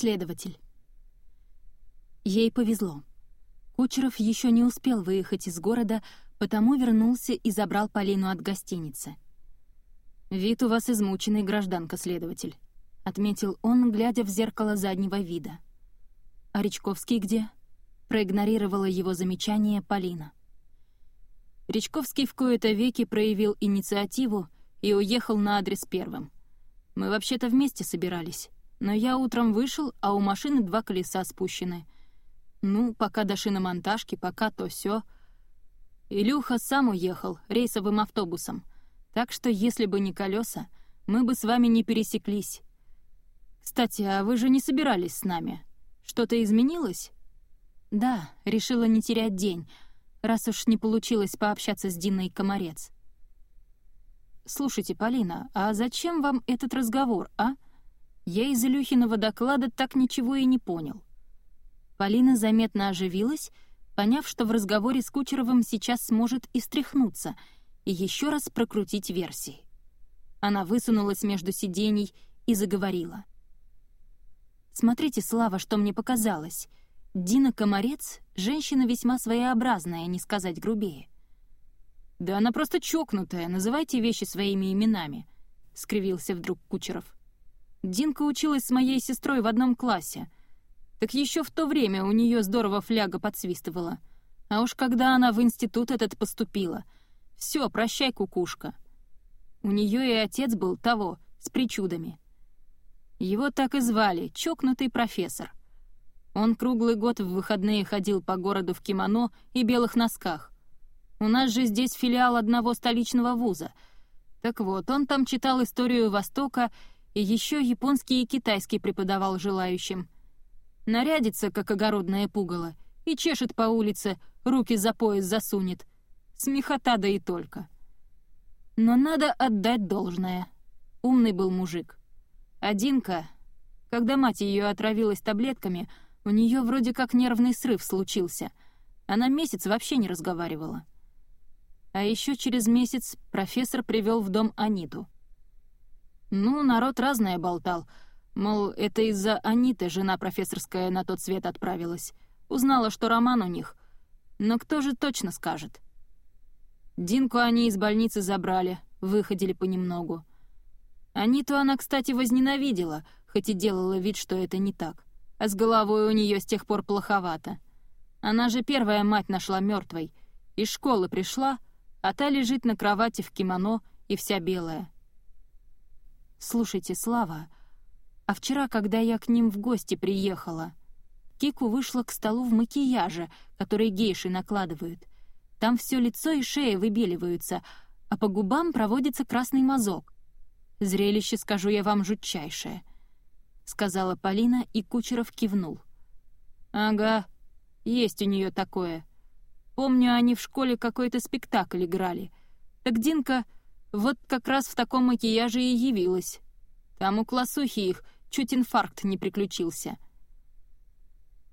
следователь. Ей повезло. Кучеров еще не успел выехать из города, потому вернулся и забрал Полину от гостиницы. «Вид у вас измученный, гражданка-следователь», — отметил он, глядя в зеркало заднего вида. «А Речковский где?» — проигнорировала его замечание Полина. Речковский в кои-то веки проявил инициативу и уехал на адрес первым. Мы вообще-то вместе собирались, но я утром вышел, а у машины два колеса спущены. Ну, пока до шиномонтажки, пока то все. Илюха сам уехал рейсовым автобусом, так что если бы не колеса, мы бы с вами не пересеклись. Кстати, а вы же не собирались с нами? Что-то изменилось? Да, решила не терять день, раз уж не получилось пообщаться с Диной Комарец. «Слушайте, Полина, а зачем вам этот разговор, а? Я из Илюхиного доклада так ничего и не понял». Полина заметно оживилась, поняв, что в разговоре с Кучеровым сейчас сможет и стряхнуться, и еще раз прокрутить версии. Она высунулась между сидений и заговорила. «Смотрите, Слава, что мне показалось. Дина Комарец — женщина весьма своеобразная, не сказать грубее. «Да она просто чокнутая, называйте вещи своими именами», — скривился вдруг Кучеров. «Динка училась с моей сестрой в одном классе. Так еще в то время у нее здорово фляга подсвистывала. А уж когда она в институт этот поступила, все, прощай, кукушка. У нее и отец был того, с причудами. Его так и звали, чокнутый профессор. Он круглый год в выходные ходил по городу в кимоно и белых носках. У нас же здесь филиал одного столичного вуза. Так вот, он там читал историю Востока и еще японский и китайский преподавал желающим. Нарядится, как огородное пугало, и чешет по улице, руки за пояс засунет. Смехота да и только. Но надо отдать должное. Умный был мужик. Одинка, когда мать ее отравилась таблетками — у нее вроде как нервный срыв случился. Она месяц вообще не разговаривала. А еще через месяц профессор привел в дом Аниту. Ну, народ разное болтал. Мол, это из-за Аниты жена профессорская на тот свет отправилась. Узнала, что роман у них. Но кто же точно скажет? Динку они из больницы забрали, выходили понемногу. Аниту она, кстати, возненавидела, хоть и делала вид, что это не так а с головой у нее с тех пор плоховато. Она же первая мать нашла мертвой. Из школы пришла, а та лежит на кровати в кимоно и вся белая. «Слушайте, Слава, а вчера, когда я к ним в гости приехала, Кику вышла к столу в макияже, который гейши накладывают. Там все лицо и шея выбеливаются, а по губам проводится красный мазок. Зрелище, скажу я вам, жутчайшее сказала Полина, и Кучеров кивнул. «Ага, есть у нее такое. Помню, они в школе какой-то спектакль играли. Так Динка вот как раз в таком макияже и явилась. Там у классухи их чуть инфаркт не приключился».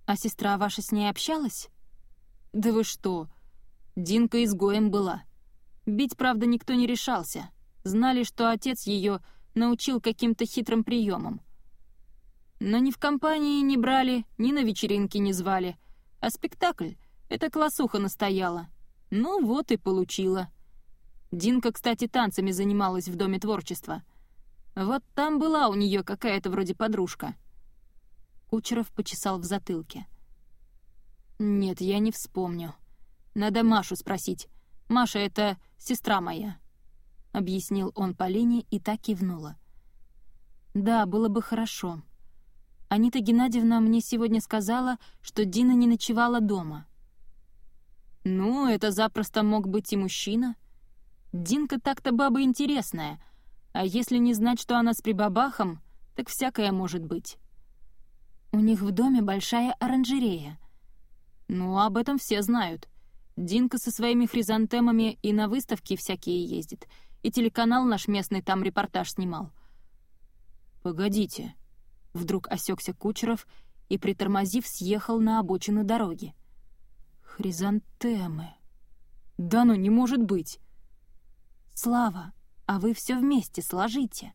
«А сестра ваша с ней общалась?» «Да вы что? Динка изгоем была. Бить, правда, никто не решался. Знали, что отец ее научил каким-то хитрым приемам. Но ни в компании не брали, ни на вечеринки не звали. А спектакль — это классуха настояла. Ну вот и получила. Динка, кстати, танцами занималась в Доме творчества. Вот там была у нее какая-то вроде подружка. Кучеров почесал в затылке. «Нет, я не вспомню. Надо Машу спросить. Маша — это сестра моя», — объяснил он Полине и так кивнула. «Да, было бы хорошо. Анита Геннадьевна мне сегодня сказала, что Дина не ночевала дома. Ну, это запросто мог быть и мужчина. Динка так-то баба интересная, а если не знать, что она с прибабахом, так всякое может быть. У них в доме большая оранжерея. Ну, об этом все знают. Динка со своими хризантемами и на выставки всякие ездит, и телеканал наш местный там репортаж снимал. «Погодите», Вдруг осекся Кучеров и, притормозив, съехал на обочину дороги. «Хризантемы! Да ну, не может быть!» «Слава, а вы все вместе сложите.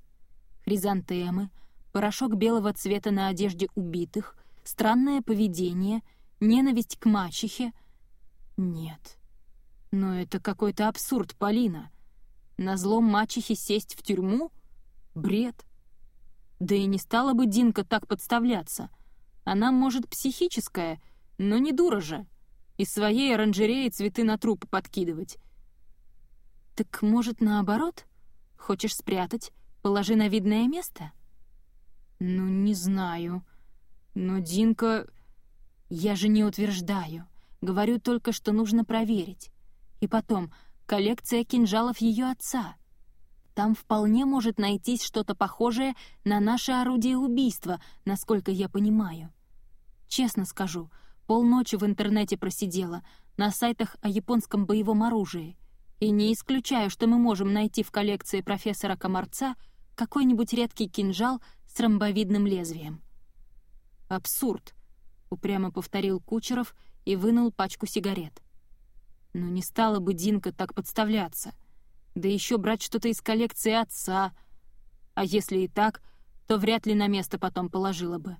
Хризантемы, порошок белого цвета на одежде убитых, странное поведение, ненависть к мачехе. Нет. Но это какой-то абсурд, Полина. На злом мачехе сесть в тюрьму? Бред. Да и не стала бы Динка так подставляться. Она, может, психическая, но не дура же. Из своей оранжереи цветы на трупы подкидывать. Так, может, наоборот? Хочешь спрятать? Положи на видное место? Ну, не знаю. Но Динка... Я же не утверждаю. Говорю только, что нужно проверить. И потом, коллекция кинжалов ее отца. Там вполне может найтись что-то похожее на наше орудие убийства, насколько я понимаю. Честно скажу, полночи в интернете просидела, на сайтах о японском боевом оружии. И не исключаю, что мы можем найти в коллекции профессора Комарца какой-нибудь редкий кинжал с ромбовидным лезвием. «Абсурд», — упрямо повторил Кучеров и вынул пачку сигарет. «Ну не стала бы Динка так подставляться. Да еще брать что-то из коллекции отца. А если и так, то вряд ли на место потом положила бы.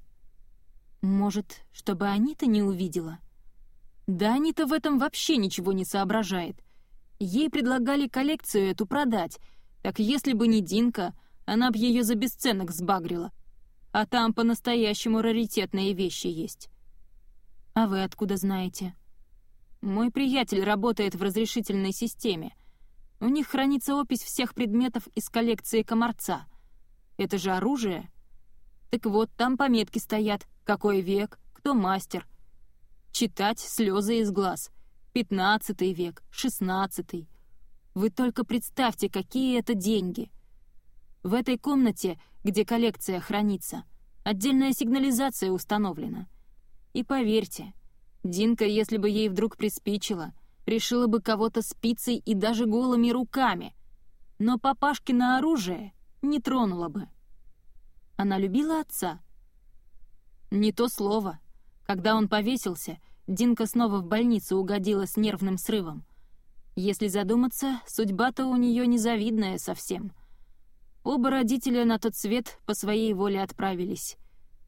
Может, чтобы Анита не увидела?» «Да Анита в этом вообще ничего не соображает», — Ей предлагали коллекцию эту продать, так если бы не Динка, она б ее за бесценок сбагрила. А там по-настоящему раритетные вещи есть. А вы откуда знаете? Мой приятель работает в разрешительной системе. У них хранится опись всех предметов из коллекции комарца. Это же оружие. Так вот, там пометки стоят, какой век, кто мастер. Читать слезы из глаз — Пятнадцатый век, шестнадцатый. Вы только представьте, какие это деньги. В этой комнате, где коллекция хранится, отдельная сигнализация установлена. И поверьте, Динка, если бы ей вдруг приспичило, решила бы кого-то спицей и даже голыми руками, но папашкино оружие не тронула бы. Она любила отца? Не то слово. Когда он повесился — Динка снова в больницу угодила с нервным срывом. Если задуматься, судьба-то у нее незавидная совсем. Оба родителя на тот свет по своей воле отправились.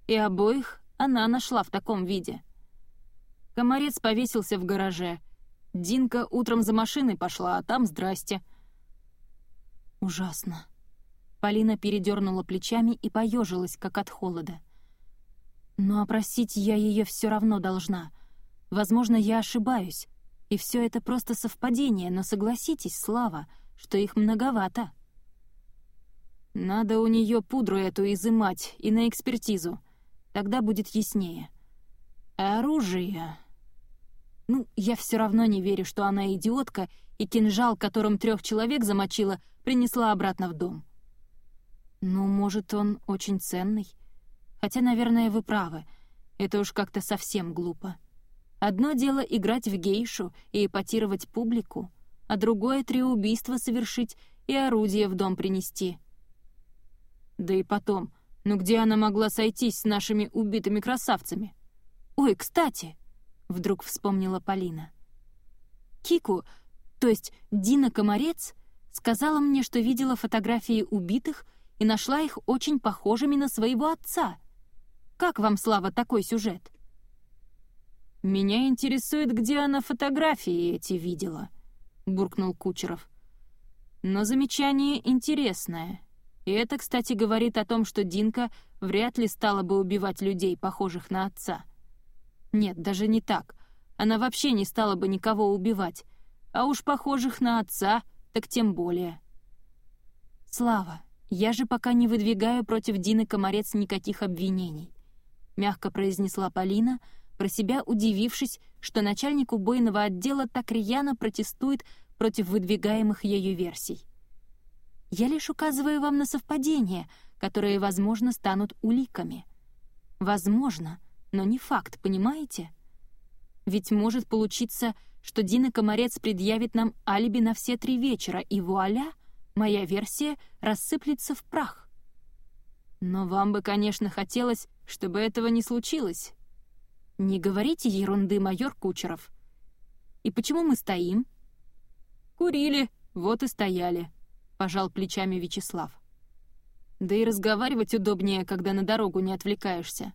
И обоих она нашла в таком виде. Комарец повесился в гараже. Динка утром за машиной пошла, а там здрасте. Ужасно. Полина передернула плечами и поежилась, как от холода. Но опросить я ее все равно должна — Возможно, я ошибаюсь, и все это просто совпадение, но согласитесь, Слава, что их многовато. Надо у нее пудру эту изымать и на экспертизу. Тогда будет яснее. А оружие... Ну, я все равно не верю, что она идиотка, и кинжал, которым трех человек замочила, принесла обратно в дом. Ну, может, он очень ценный? Хотя, наверное, вы правы. Это уж как-то совсем глупо. Одно дело играть в гейшу и эпатировать публику, а другое — три убийства совершить и орудие в дом принести. Да и потом, ну где она могла сойтись с нашими убитыми красавцами? «Ой, кстати!» — вдруг вспомнила Полина. «Кику, то есть Дина Комарец, сказала мне, что видела фотографии убитых и нашла их очень похожими на своего отца. Как вам, Слава, такой сюжет?» «Меня интересует, где она фотографии эти видела», — буркнул Кучеров. «Но замечание интересное. И это, кстати, говорит о том, что Динка вряд ли стала бы убивать людей, похожих на отца. Нет, даже не так. Она вообще не стала бы никого убивать. А уж похожих на отца, так тем более». «Слава, я же пока не выдвигаю против Дины Комарец никаких обвинений», — мягко произнесла Полина, — про себя удивившись, что начальник убойного отдела так рьяно протестует против выдвигаемых ею версий. «Я лишь указываю вам на совпадения, которые, возможно, станут уликами. Возможно, но не факт, понимаете? Ведь может получиться, что Дина Комарец предъявит нам алиби на все три вечера, и вуаля, моя версия рассыплется в прах. Но вам бы, конечно, хотелось, чтобы этого не случилось, «Не говорите ерунды, майор Кучеров. И почему мы стоим?» «Курили, вот и стояли», — пожал плечами Вячеслав. Да и разговаривать удобнее, когда на дорогу не отвлекаешься».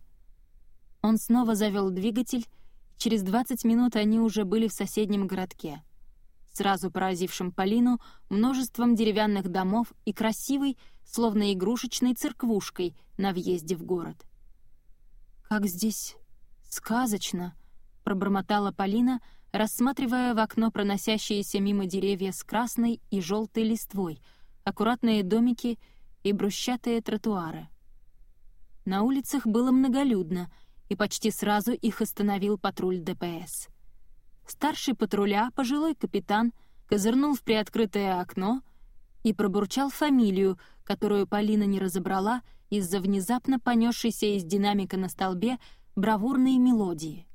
Он снова завел двигатель, через 20 минут они уже были в соседнем городке, сразу поразившим Полину множеством деревянных домов и красивой, словно игрушечной церквушкой на въезде в город. «Как здесь сказочно!» — пробормотала Полина, рассматривая в окно проносящиеся мимо деревья с красной и желтой листвой, аккуратные домики и брусчатые тротуары. На улицах было многолюдно, и почти сразу их остановил патруль ДПС. Старший патруля, пожилой капитан, козырнул в приоткрытое окно и пробурчал фамилию, которую Полина не разобрала из-за внезапно понесшейся из динамика на столбе бравурной мелодии.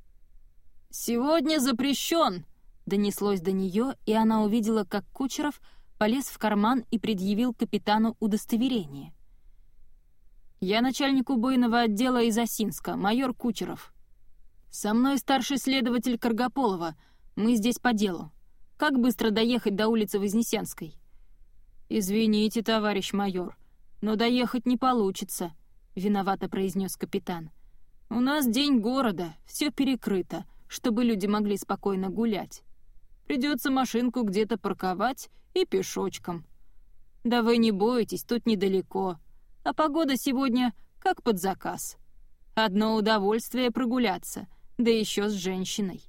«Сегодня запрещен!» — донеслось до нее, и она увидела, как Кучеров полез в карман и предъявил капитану удостоверение. «Я начальник убойного отдела из Осинска, майор Кучеров. Со мной старший следователь Каргополова. Мы здесь по делу. Как быстро доехать до улицы Вознесенской?» «Извините, товарищ майор, но доехать не получится», — виновато произнес капитан. «У нас день города, все перекрыто, чтобы люди могли спокойно гулять. Придется машинку где-то парковать и пешочком. Да вы не бойтесь, тут недалеко. А погода сегодня как под заказ. Одно удовольствие прогуляться, да еще с женщиной.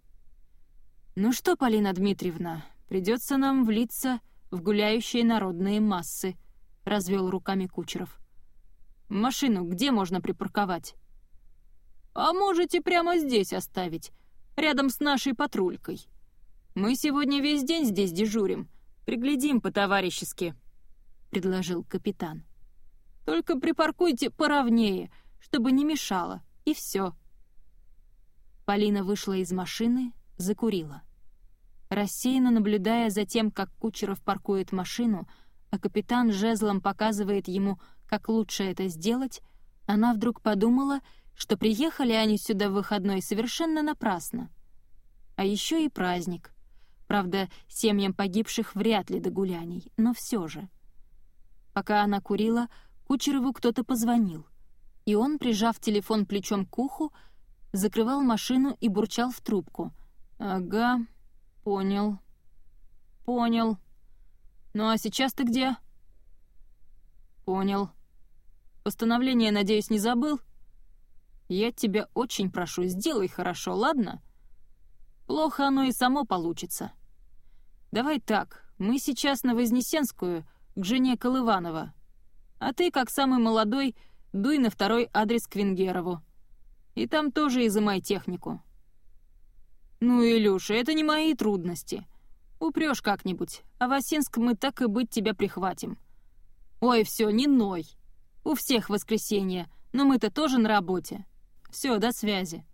Ну что, Полина Дмитриевна, придется нам влиться в гуляющие народные массы», — развел руками Кучеров. «Машину где можно припарковать?» «А можете прямо здесь оставить, рядом с нашей патрулькой. Мы сегодня весь день здесь дежурим, приглядим по-товарищески», — предложил капитан. «Только припаркуйте поровнее, чтобы не мешало, и все». Полина вышла из машины, закурила. Рассеянно наблюдая за тем, как Кучеров паркует машину, а капитан жезлом показывает ему, как лучше это сделать, она вдруг подумала, что приехали они сюда в выходной совершенно напрасно. А еще и праздник. Правда, семьям погибших вряд ли до гуляний, но все же. Пока она курила, Кучерову кто-то позвонил, и он, прижав телефон плечом к уху, закрывал машину и бурчал в трубку. «Ага, «Понял. Понял. Ну а сейчас ты где?» «Понял. Постановление, надеюсь, не забыл?» «Я тебя очень прошу, сделай хорошо, ладно?» «Плохо оно и само получится. Давай так, мы сейчас на Вознесенскую, к жене Колыванова. А ты, как самый молодой, дуй на второй адрес к Венгерову. И там тоже изымай технику. «Ну, Илюша, это не мои трудности. Упрёшь как-нибудь, а в Осинск мы так и быть тебя прихватим. Ой, всё, не ной. У всех воскресенье, но мы-то тоже на работе. Всё, до связи».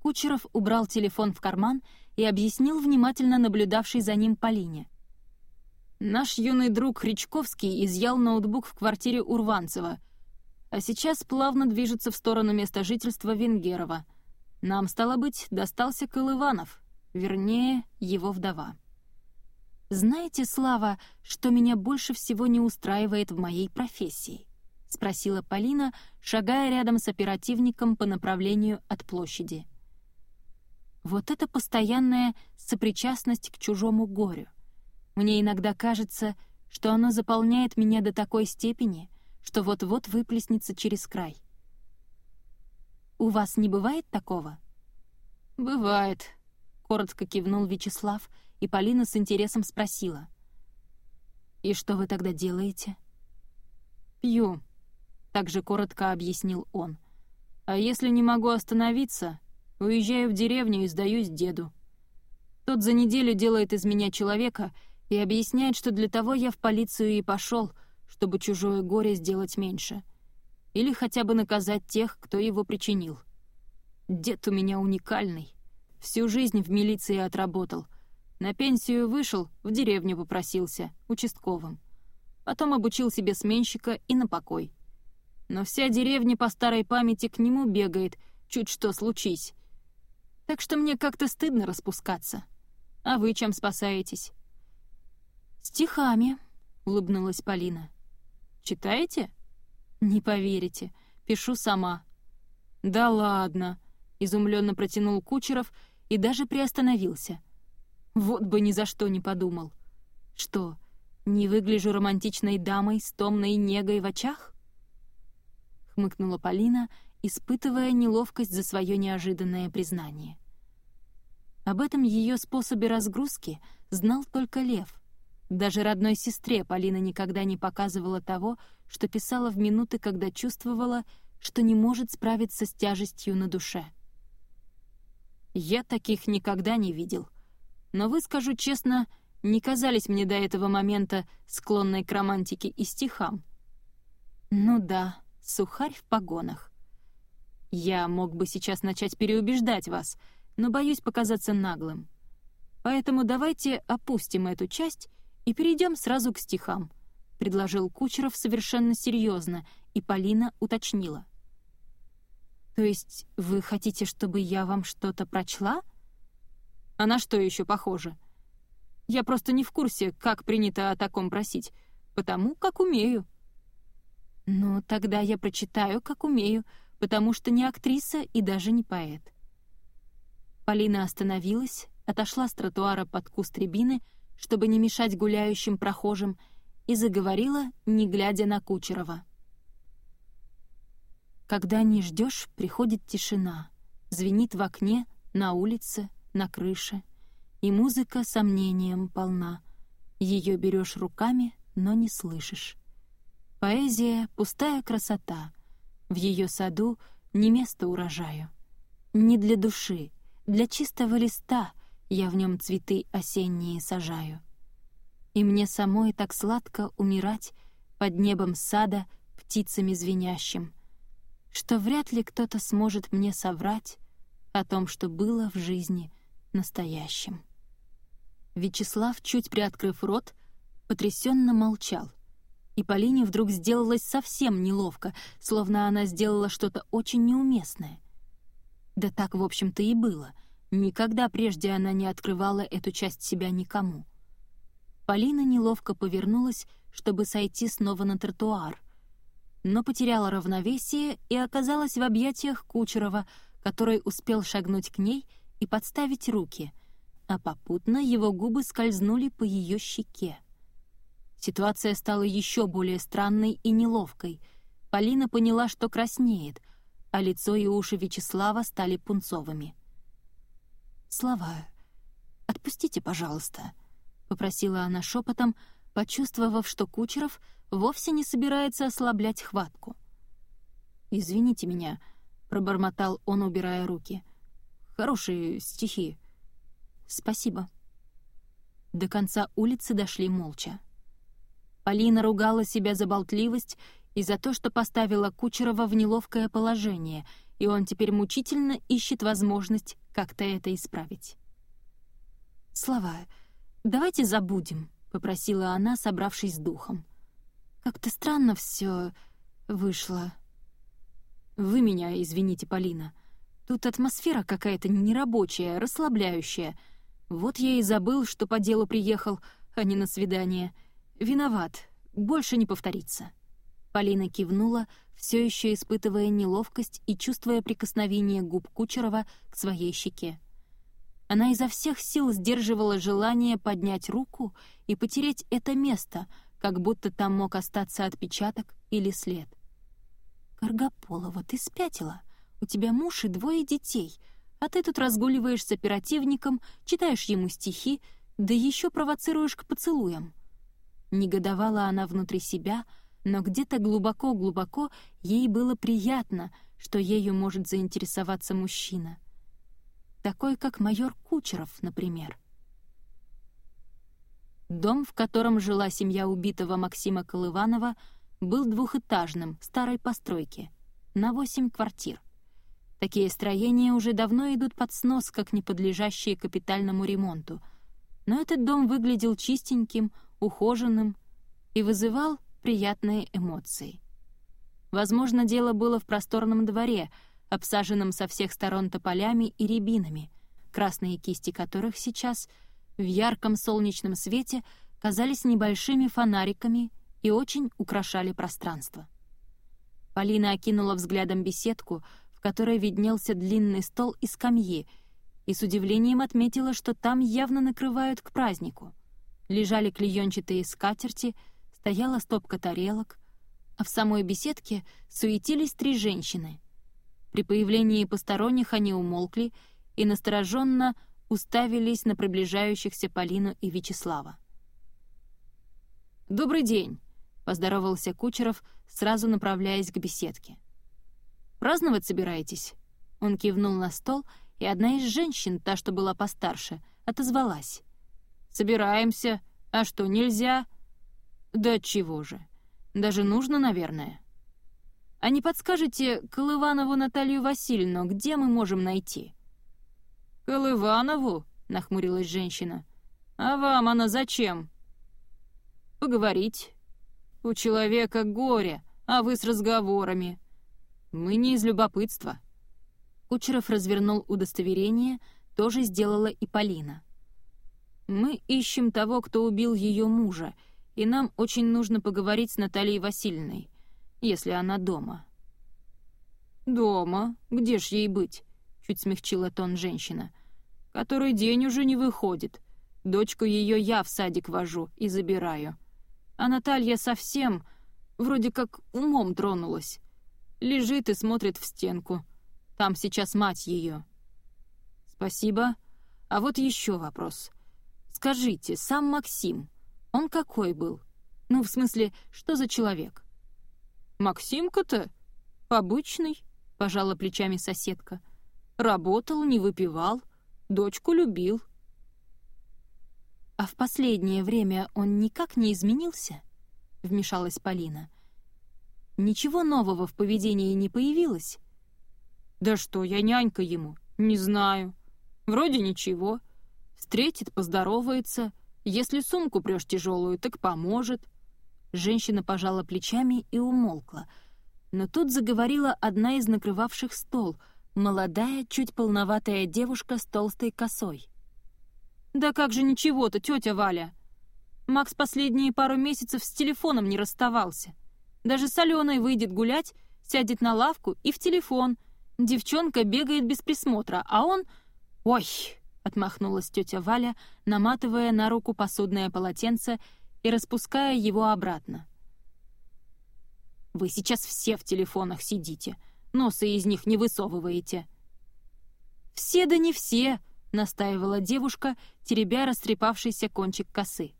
Кучеров убрал телефон в карман и объяснил внимательно наблюдавшей за ним Полине. «Наш юный друг Хричковский изъял ноутбук в квартире Урванцева, а сейчас плавно движется в сторону места жительства Венгерова — нам, стало быть, достался Колыванов, вернее, его вдова. «Знаете, Слава, что меня больше всего не устраивает в моей профессии?» — спросила Полина, шагая рядом с оперативником по направлению от площади. «Вот это постоянная сопричастность к чужому горю. Мне иногда кажется, что оно заполняет меня до такой степени, что вот-вот выплеснется через край. У вас не бывает такого?» «Бывает», — коротко кивнул Вячеслав, и Полина с интересом спросила. «И что вы тогда делаете?» «Пью», — также коротко объяснил он. «А если не могу остановиться, уезжаю в деревню и сдаюсь деду. Тот за неделю делает из меня человека и объясняет, что для того я в полицию и пошел, чтобы чужое горе сделать меньше или хотя бы наказать тех, кто его причинил. Дед у меня уникальный. Всю жизнь в милиции отработал. На пенсию вышел, в деревню попросился, участковым. Потом обучил себе сменщика и на покой. Но вся деревня по старой памяти к нему бегает, чуть что случись. Так что мне как-то стыдно распускаться. А вы чем спасаетесь?» «Стихами», — улыбнулась Полина. «Читаете?» «Не поверите, пишу сама». «Да ладно», — изумленно протянул Кучеров и даже приостановился. «Вот бы ни за что не подумал. Что, не выгляжу романтичной дамой с томной негой в очах?» Хмыкнула Полина, испытывая неловкость за свое неожиданное признание. Об этом ее способе разгрузки знал только Лев. Даже родной сестре Полина никогда не показывала того, что писала в минуты, когда чувствовала, что не может справиться с тяжестью на душе. «Я таких никогда не видел. Но вы, скажу честно, не казались мне до этого момента склонной к романтике и стихам». «Ну да, сухарь в погонах. Я мог бы сейчас начать переубеждать вас, но боюсь показаться наглым. Поэтому давайте опустим эту часть и перейдем сразу к стихам», — предложил Кучеров совершенно серьезно, и Полина уточнила. «То есть вы хотите, чтобы я вам что-то прочла?» «А на что еще похоже?» «Я просто не в курсе, как принято о таком просить, потому как умею». «Ну, тогда я прочитаю, как умею, потому что не актриса и даже не поэт». Полина остановилась, отошла с тротуара под куст рябины, чтобы не мешать гуляющим прохожим, и заговорила, не глядя на Кучерова. Когда не ждешь, приходит тишина. Звенит в окне, на улице, на крыше. И музыка сомнением полна. Ее берешь руками, но не слышишь. Поэзия — пустая красота. В ее саду не место урожаю. Не для души, для чистого листа я в нем цветы осенние сажаю. И мне самой так сладко умирать под небом сада птицами звенящим, что вряд ли кто-то сможет мне соврать о том, что было в жизни настоящим. Вячеслав, чуть приоткрыв рот, потрясенно молчал — и Полине вдруг сделалось совсем неловко, словно она сделала что-то очень неуместное. Да так, в общем-то, и было. Никогда прежде она не открывала эту часть себя никому. Полина неловко повернулась, чтобы сойти снова на тротуар, но потеряла равновесие и оказалась в объятиях Кучерова, который успел шагнуть к ней и подставить руки, а попутно его губы скользнули по ее щеке. Ситуация стала еще более странной и неловкой. Полина поняла, что краснеет, а лицо и уши Вячеслава стали пунцовыми. «Слова, отпустите, пожалуйста», — попросила она шепотом, почувствовав, что Кучеров вовсе не собирается ослаблять хватку. «Извините меня», — пробормотал он, убирая руки. «Хорошие стихи». «Спасибо». До конца улицы дошли молча. Полина ругала себя за болтливость и за то, что поставила Кучерова в неловкое положение, и он теперь мучительно ищет возможность как-то это исправить. «Слова, давайте забудем», — попросила она, собравшись с духом. «Как-то странно все вышло». «Вы меня извините, Полина. Тут атмосфера какая-то нерабочая, расслабляющая. Вот я и забыл, что по делу приехал, а не на свидание». «Виноват. Больше не повторится». Полина кивнула, все еще испытывая неловкость и чувствуя прикосновение губ Кучерова к своей щеке. Она изо всех сил сдерживала желание поднять руку и потереть это место, как будто там мог остаться отпечаток или след. «Каргополова, ты спятила. У тебя муж и двое детей, а ты тут разгуливаешь с оперативником, читаешь ему стихи, да еще провоцируешь к поцелуям. Негодовала она внутри себя, но где-то глубоко-глубоко ей было приятно, что ею может заинтересоваться мужчина. Такой, как майор Кучеров, например. Дом, в котором жила семья убитого Максима Колыванова, был двухэтажным, старой постройки, на восемь квартир. Такие строения уже давно идут под снос, как не подлежащие капитальному ремонту. Но этот дом выглядел чистеньким, ухоженным и вызывал приятные эмоции. Возможно, дело было в просторном дворе, обсаженном со всех сторон тополями и рябинами, красные кисти которых сейчас в ярком солнечном свете казались небольшими фонариками и очень украшали пространство. Полина окинула взглядом беседку, в которой виднелся длинный стол и скамьи, и с удивлением отметила, что там явно накрывают к празднику. Лежали клеенчатые скатерти, стояла стопка тарелок, а в самой беседке суетились три женщины. При появлении посторонних они умолкли и настороженно уставились на приближающихся Полину и Вячеслава. «Добрый день!» — поздоровался Кучеров, сразу направляясь к беседке. «Праздновать собираетесь?» Он кивнул на стол, и одна из женщин, та, что была постарше, отозвалась. «Собираемся. А что, нельзя?» «Да чего же. Даже нужно, наверное». «А не подскажете Колыванову Наталью Васильевну, где мы можем найти?» «Колыванову?» — нахмурилась женщина. «А вам она зачем?» «Поговорить. У человека горе, а вы с разговорами. Мы не из любопытства». Кучеров развернул удостоверение, тоже сделала и Полина. «Мы ищем того, кто убил ее мужа, и нам очень нужно поговорить с Натальей Васильевной, если она дома». «Дома? Где ж ей быть?» — чуть смягчила тон женщина. «Который день уже не выходит. Дочку ее я в садик вожу и забираю. А Наталья совсем, вроде как умом тронулась. Лежит и смотрит в стенку. Там сейчас мать ее. Спасибо. А вот еще вопрос. Скажите, сам Максим, он какой был? Ну, в смысле, что за человек? Максимка-то? Обычный, пожала плечами соседка. Работал, не выпивал, дочку любил. «А в последнее время он никак не изменился?» — вмешалась Полина. «Ничего нового в поведении не появилось?» «Да что, я нянька ему, не знаю. Вроде ничего. Встретит, поздоровается. Если сумку прешь тяжелую, так поможет». Женщина пожала плечами и умолкла. Но тут заговорила одна из накрывавших стол, молодая, чуть полноватая девушка с толстой косой. «Да как же ничего-то, тетя Валя!» Макс последние пару месяцев с телефоном не расставался. Даже с Аленой выйдет гулять, сядет на лавку и в телефон. Девчонка бегает без присмотра, а он... «Ой!» — отмахнулась тетя Валя, наматывая на руку посудное полотенце и распуская его обратно. «Вы сейчас все в телефонах сидите, носы из них не высовываете». «Все да не все!» — настаивала девушка, теребя растрепавшийся кончик косы.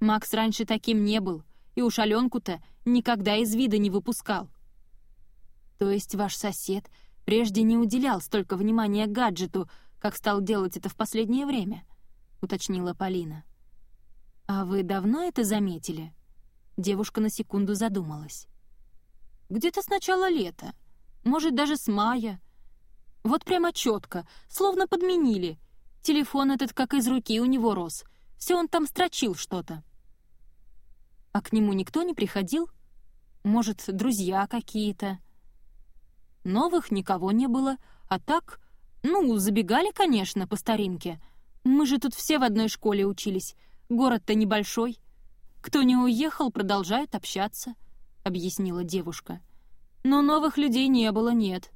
«Макс раньше таким не был, и уж Аленку-то никогда из вида не выпускал». «То есть ваш сосед прежде не уделял столько внимания гаджету, как стал делать это в последнее время?» — уточнила Полина. «А вы давно это заметили?» Девушка на секунду задумалась. «Где-то с начала лета. Может, даже с мая. Вот прямо четко, словно подменили. Телефон этот как из руки у него рос. Все он там строчил что-то. А к нему никто не приходил? Может, друзья какие-то? Новых никого не было, а так... Ну, забегали, конечно, по старинке. Мы же тут все в одной школе учились. Город-то небольшой. Кто не уехал, продолжают общаться, — объяснила девушка. Но новых людей не было, нет.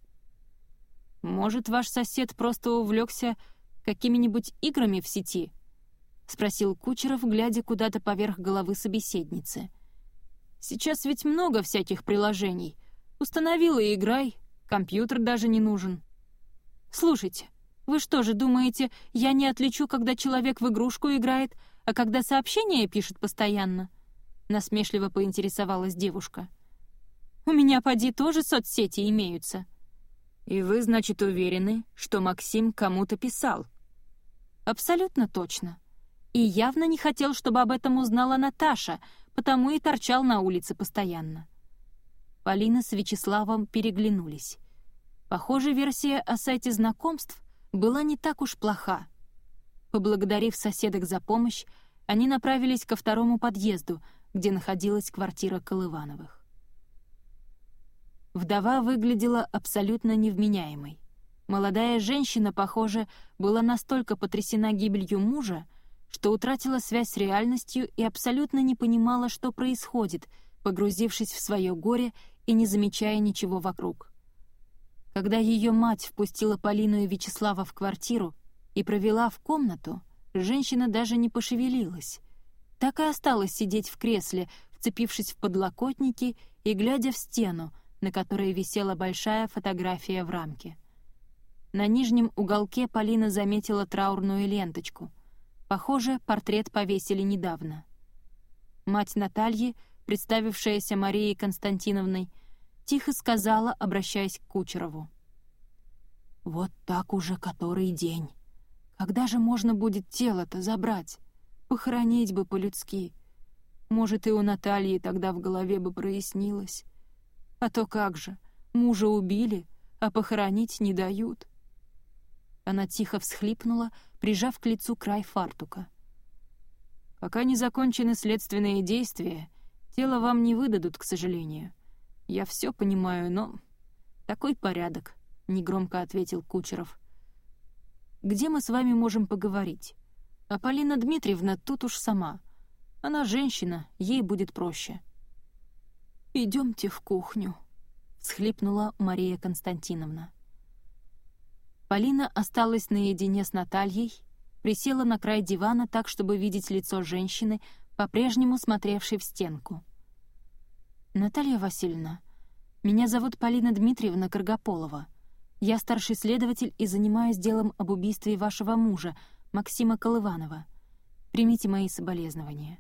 «Может, ваш сосед просто увлекся какими-нибудь играми в сети?» — спросил Кучеров, глядя куда-то поверх головы собеседницы. «Сейчас ведь много всяких приложений. Установил и играй, компьютер даже не нужен». «Слушайте, вы что же думаете, я не отличу, когда человек в игрушку играет, а когда сообщения пишет постоянно?» Насмешливо поинтересовалась девушка. «У меня, поди, тоже соцсети имеются». «И вы, значит, уверены, что Максим кому-то писал?» «Абсолютно точно. И явно не хотел, чтобы об этом узнала Наташа, потому и торчал на улице постоянно». Полина с Вячеславом переглянулись. Похоже, версия о сайте знакомств была не так уж плоха. Поблагодарив соседок за помощь, они направились ко второму подъезду, где находилась квартира Колывановых. Вдова выглядела абсолютно невменяемой. Молодая женщина, похоже, была настолько потрясена гибелью мужа, что утратила связь с реальностью и абсолютно не понимала, что происходит, погрузившись в свое горе и не замечая ничего вокруг. Когда ее мать впустила Полину и Вячеслава в квартиру и провела в комнату, женщина даже не пошевелилась. Так и осталась сидеть в кресле, вцепившись в подлокотники и глядя в стену, на которой висела большая фотография в рамке. На нижнем уголке Полина заметила траурную ленточку. Похоже, портрет повесили недавно. Мать Натальи, представившаяся Марией Константиновной, тихо сказала, обращаясь к Кучерову. «Вот так уже который день. Когда же можно будет тело-то забрать? Похоронить бы по-людски. Может, и у Натальи тогда в голове бы прояснилось. А то как же, мужа убили, а похоронить не дают». Она тихо всхлипнула, прижав к лицу край фартука. «Пока не закончены следственные действия, тело вам не выдадут, к сожалению. Я все понимаю, но... Такой порядок», — негромко ответил Кучеров. «Где мы с вами можем поговорить? А Полина Дмитриевна тут уж сама. Она женщина, ей будет проще». «Идемте в кухню», — схлипнула Мария Константиновна. Полина осталась наедине с Натальей, присела на край дивана так, чтобы видеть лицо женщины, по-прежнему смотревшей в стенку. «Наталья Васильевна, меня зовут Полина Дмитриевна Каргополова. Я старший следователь и занимаюсь делом об убийстве вашего мужа, Максима Колыванова. Примите мои соболезнования».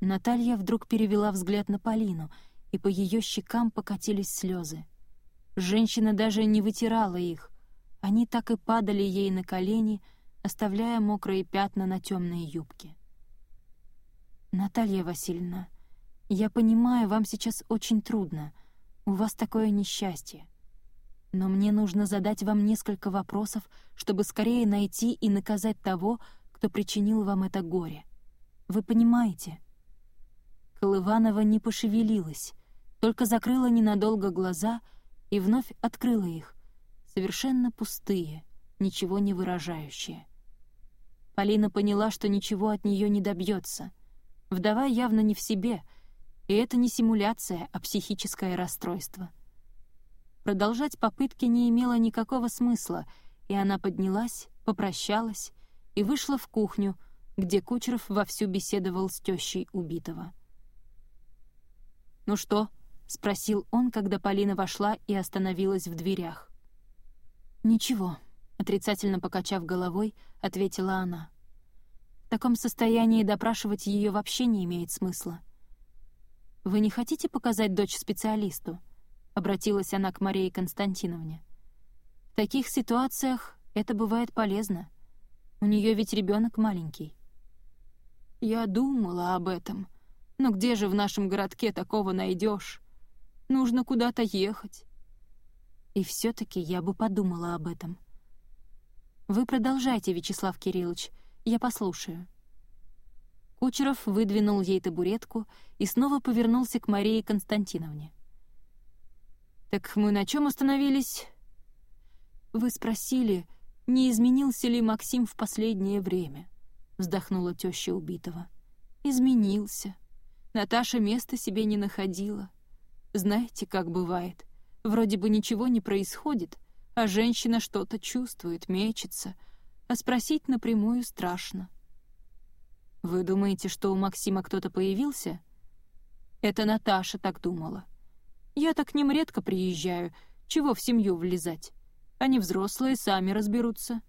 Наталья вдруг перевела взгляд на Полину, и по ее щекам покатились слезы. Женщина даже не вытирала их, они так и падали ей на колени, оставляя мокрые пятна на темной юбке. «Наталья Васильевна, я понимаю, вам сейчас очень трудно. У вас такое несчастье. Но мне нужно задать вам несколько вопросов, чтобы скорее найти и наказать того, кто причинил вам это горе. Вы понимаете?» Колыванова не пошевелилась, только закрыла ненадолго глаза и вновь открыла их, совершенно пустые, ничего не выражающие. Полина поняла, что ничего от нее не добьется. Вдова явно не в себе, и это не симуляция, а психическое расстройство. Продолжать попытки не имело никакого смысла, и она поднялась, попрощалась и вышла в кухню, где Кучеров вовсю беседовал с тещей убитого. «Ну что?» — спросил он, когда Полина вошла и остановилась в дверях. «Ничего», — отрицательно покачав головой, ответила она. «В таком состоянии допрашивать ее вообще не имеет смысла». «Вы не хотите показать дочь специалисту?» — обратилась она к Марии Константиновне. «В таких ситуациях это бывает полезно. У нее ведь ребенок маленький». «Я думала об этом. Но где же в нашем городке такого найдешь? Нужно куда-то ехать. И все-таки я бы подумала об этом. Вы продолжайте, Вячеслав Кириллович, я послушаю. Кучеров выдвинул ей табуретку и снова повернулся к Марии Константиновне. «Так мы на чем остановились?» «Вы спросили, не изменился ли Максим в последнее время?» — вздохнула теща убитого. «Изменился. Наташа места себе не находила. Знаете, как бывает. Вроде бы ничего не происходит, а женщина что-то чувствует, мечется, а спросить напрямую страшно. «Вы думаете, что у Максима кто-то появился?» Это Наташа так думала. «Я так к ним редко приезжаю, чего в семью влезать? Они взрослые, сами разберутся».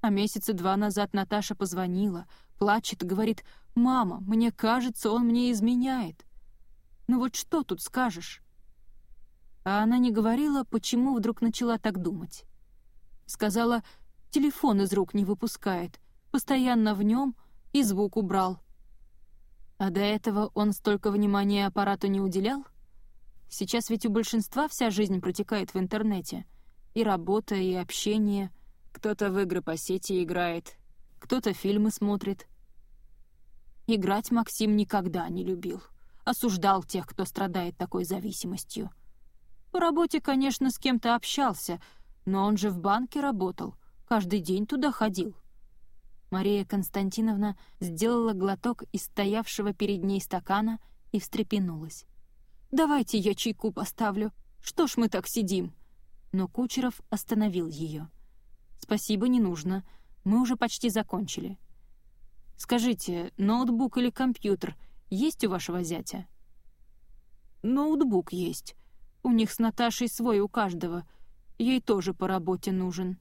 А месяца два назад Наташа позвонила, плачет, говорит, «Мама, мне кажется, он мне изменяет». Ну вот что тут скажешь? А она не говорила, почему вдруг начала так думать. Сказала, телефон из рук не выпускает, постоянно в нем и звук убрал. А до этого он столько внимания аппарату не уделял? Сейчас ведь у большинства вся жизнь протекает в интернете. И работа, и общение. Кто-то в игры по сети играет, кто-то фильмы смотрит. Играть Максим никогда не любил. Осуждал тех, кто страдает такой зависимостью. По работе, конечно, с кем-то общался, но он же в банке работал, каждый день туда ходил. Мария Константиновна сделала глоток из стоявшего перед ней стакана и встрепенулась. Давайте я чайку поставлю. Что ж мы так сидим?» Но Кучеров остановил ее. «Спасибо, не нужно. Мы уже почти закончили. Скажите, ноутбук или компьютер есть у вашего зятя?» «Ноутбук есть. У них с Наташей свой у каждого. Ей тоже по работе нужен».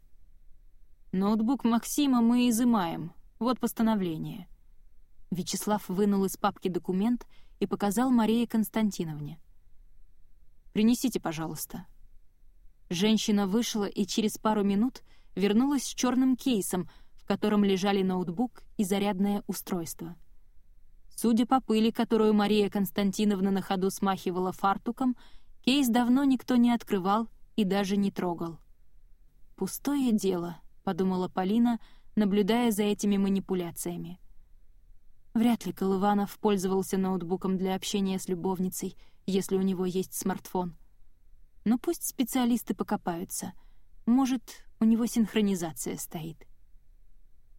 «Ноутбук Максима мы изымаем. Вот постановление». Вячеслав вынул из папки документ и показал Марии Константиновне. «Принесите, пожалуйста». Женщина вышла и через пару минут вернулась с черным кейсом, в котором лежали ноутбук и зарядное устройство. Судя по пыли, которую Мария Константиновна на ходу смахивала фартуком, кейс давно никто не открывал и даже не трогал. «Пустое дело», — подумала Полина, наблюдая за этими манипуляциями. Вряд ли Колыванов пользовался ноутбуком для общения с любовницей, если у него есть смартфон. Но пусть специалисты покопаются. Может, у него синхронизация стоит.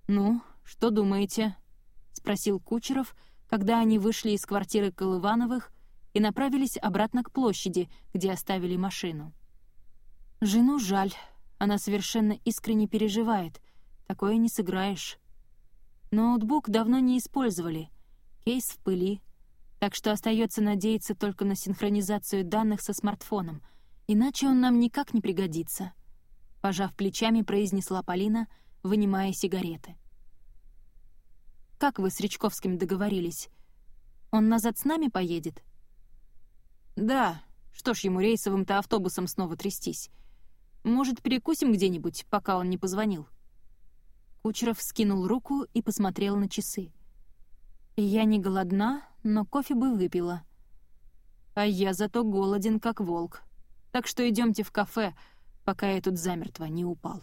«Ну, что думаете?» — спросил Кучеров, когда они вышли из квартиры Колывановых и направились обратно к площади, где оставили машину. «Жену жаль, она совершенно искренне переживает. Такое не сыграешь. Ноутбук давно не использовали, кейс в пыли, так что остается надеяться только на синхронизацию данных со смартфоном, иначе он нам никак не пригодится», — пожав плечами, произнесла Полина, вынимая сигареты. «Как вы с Речковским договорились? Он назад с нами поедет?» «Да. Что ж ему рейсовым-то автобусом снова трястись? Может, перекусим где-нибудь, пока он не позвонил?» Кучеров скинул руку и посмотрел на часы. «Я не голодна, но кофе бы выпила. А я зато голоден, как волк. Так что идемте в кафе, пока я тут замертво не упал».